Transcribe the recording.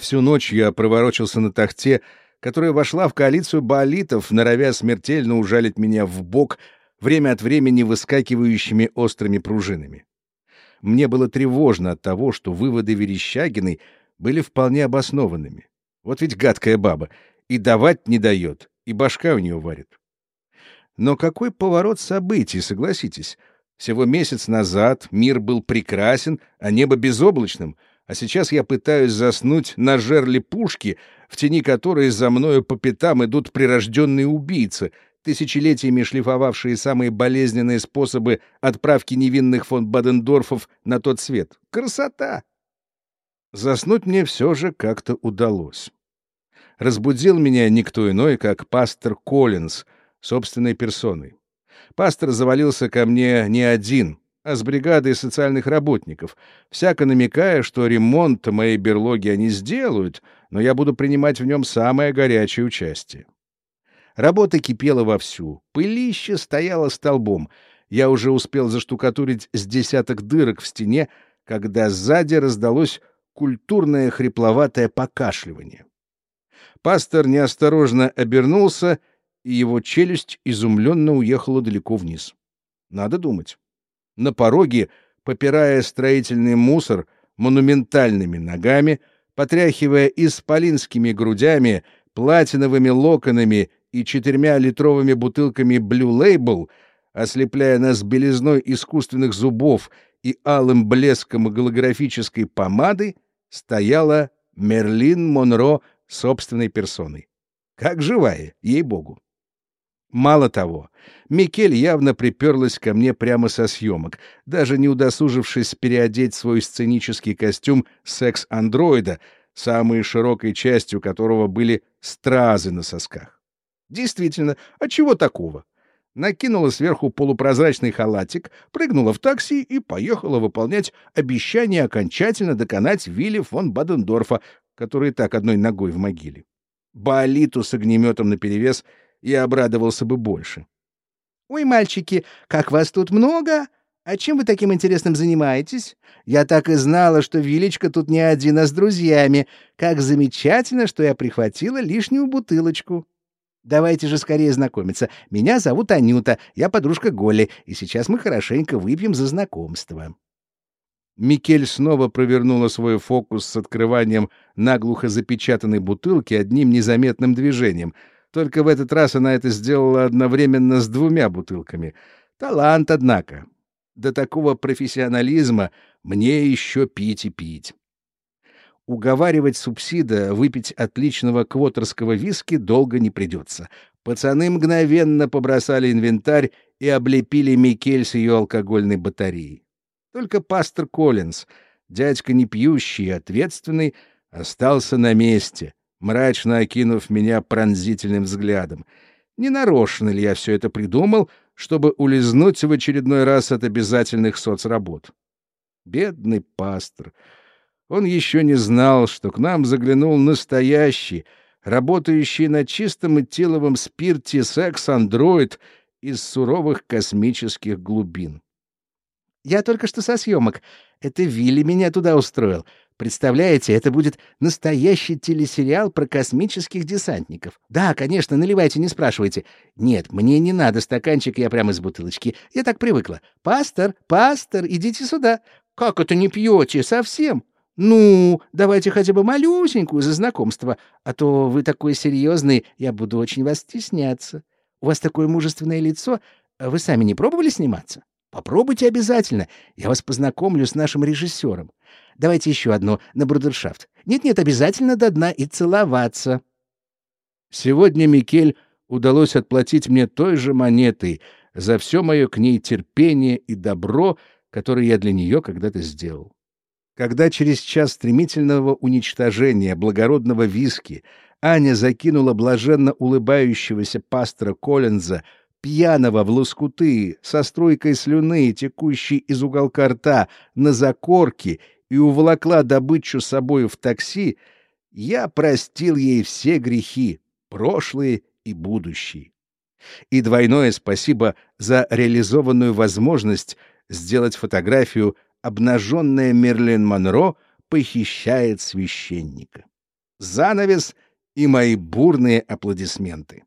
Всю ночь я проворочился на тахте, которая вошла в коалицию баолитов, норовя смертельно ужалить меня в бок, время от времени выскакивающими острыми пружинами. Мне было тревожно от того, что выводы Верещагиной были вполне обоснованными. Вот ведь гадкая баба, и давать не дает, и башка у нее варит. Но какой поворот событий, согласитесь? Всего месяц назад мир был прекрасен, а небо безоблачным, а сейчас я пытаюсь заснуть на жерле пушки, в тени которой за мною по пятам идут прирожденные убийцы, тысячелетиями шлифовавшие самые болезненные способы отправки невинных фон Бадендорфов на тот свет. Красота! Заснуть мне все же как-то удалось. Разбудил меня никто иной, как пастор Коллинз, собственной персоной. Пастор завалился ко мне не один, а с бригадой социальных работников, всяко намекая, что ремонт моей берлоги они сделают, но я буду принимать в нем самое горячее участие. Работа кипела вовсю, пылище стояло столбом. Я уже успел заштукатурить с десяток дырок в стене, когда сзади раздалось культурное хрипловатое покашливание. Пастор неосторожно обернулся, и его челюсть изумленно уехала далеко вниз. Надо думать. На пороге, попирая строительный мусор монументальными ногами, потряхивая исполинскими грудями, платиновыми локонами и четырьмя литровыми бутылками Blue Label, ослепляя нас белизной искусственных зубов и алым блеском голографической помады, стояла Мерлин Монро собственной персоной. Как живая, ей-богу. Мало того, Микель явно приперлась ко мне прямо со съемок, даже не удосужившись переодеть свой сценический костюм секс-андроида, самой широкой частью которого были стразы на сосках. Действительно, а чего такого? Накинула сверху полупрозрачный халатик, прыгнула в такси и поехала выполнять обещание окончательно доконать Вилли фон Бадендорфа, который так одной ногой в могиле. Баолиту с огнеметом наперевес — я обрадовался бы больше. «Ой, мальчики, как вас тут много! А чем вы таким интересным занимаетесь? Я так и знала, что Вилечка тут не один, а с друзьями. Как замечательно, что я прихватила лишнюю бутылочку!» Давайте же скорее знакомиться. Меня зовут Анюта, я подружка Голи, и сейчас мы хорошенько выпьем за знакомство. Микель снова провернула свой фокус с открыванием наглухо запечатанной бутылки одним незаметным движением — только в этот раз она это сделала одновременно с двумя бутылками. Талант, однако. До такого профессионализма мне еще пить и пить. Уговаривать субсида выпить отличного квотерского виски долго не придется. Пацаны мгновенно побросали инвентарь и облепили Микель с ее алкогольной батареей. Только пастор Коллинз, дядька не пьющий и ответственный, остался на месте — мрачно окинув меня пронзительным взглядом. Не нарочно ли я все это придумал, чтобы улизнуть в очередной раз от обязательных соцработ? Бедный пастор. Он еще не знал, что к нам заглянул настоящий, работающий на чистом этиловом спирте секс-андроид из суровых космических глубин. «Я только что со съемок. Это Вилли меня туда устроил. Представляете, это будет настоящий телесериал про космических десантников. Да, конечно, наливайте, не спрашивайте. Нет, мне не надо стаканчик, я прямо из бутылочки. Я так привыкла. Пастор, пастор, идите сюда. Как это не пьете? Совсем? Ну, давайте хотя бы малюсенькую за знакомство, а то вы такой серьезный, я буду очень вас стесняться. У вас такое мужественное лицо. Вы сами не пробовали сниматься? Попробуйте обязательно. Я вас познакомлю с нашим режиссером. Давайте еще одно на брудершафт. Нет-нет, обязательно до дна и целоваться. Сегодня Микель удалось отплатить мне той же монетой за все мое к ней терпение и добро, которое я для нее когда-то сделал. Когда через час стремительного уничтожения благородного виски Аня закинула блаженно улыбающегося пастора Коллинза пьяного в лоскуты, со струйкой слюны, текущей из уголка рта, на закорки и уволокла добычу с собою в такси, я простил ей все грехи, прошлые и будущие. И двойное спасибо за реализованную возможность сделать фотографию «Обнаженная Мерлин Монро похищает священника». занавес и мои бурные аплодисменты.